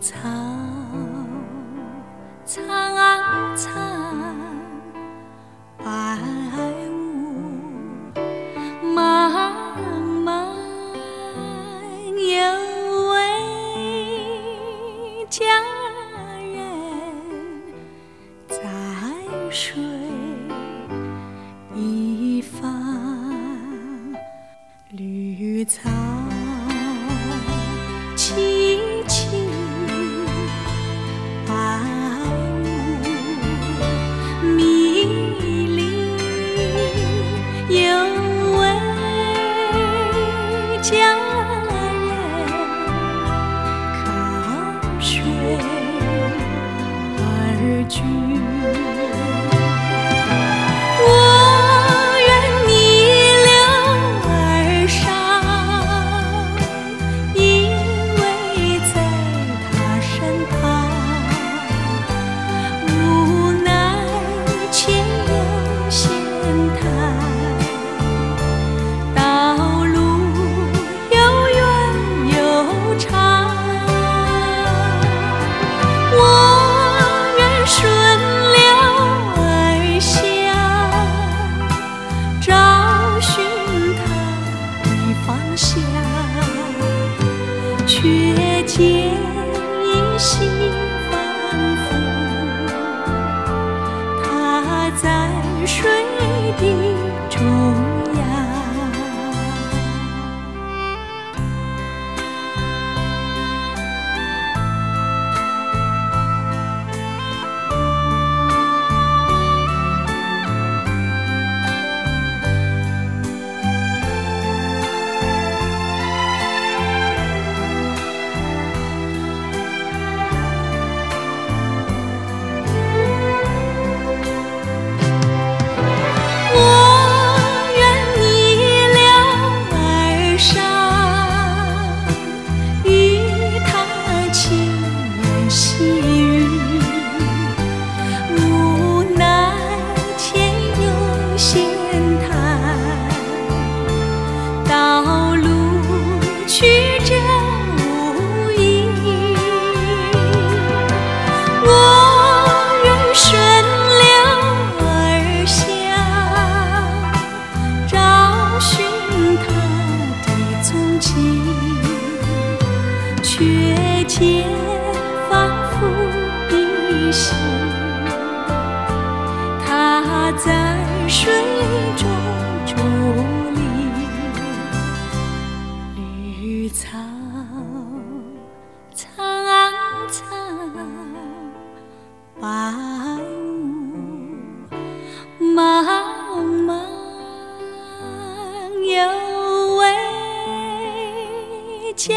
藏。下，却见依稀仿佛，他在水底细雨。无奈前有险滩，道路曲折无依。我愿顺流而下，找寻他的踪迹，却见依稀，他在水中伫立，绿草苍苍。白雾茫茫，有位佳